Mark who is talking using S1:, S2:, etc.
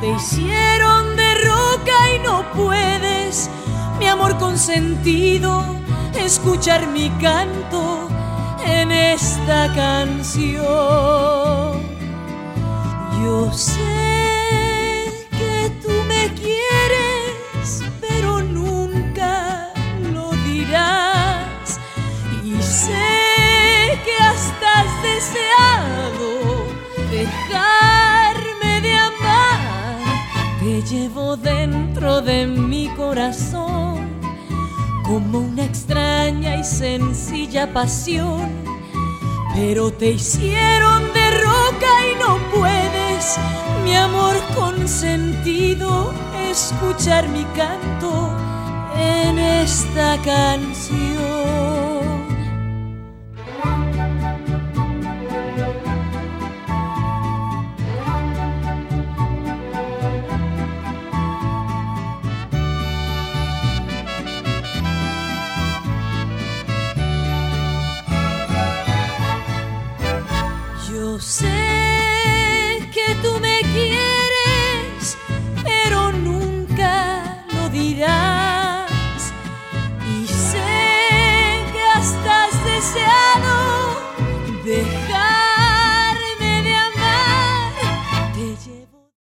S1: te hicieron de roca y no puedes, mi amor consentido, escuchar mi canto en esta canción. Yo sé que tú me quieres, pero nunca lo dirás. Y sé que hasta has deseado dejarme Te llevo dentro de mi corazón como una extraña y sencilla pasión. Pero te hicieron de roca y no puedes, mi amor consentido, escuchar mi canto en esta canción.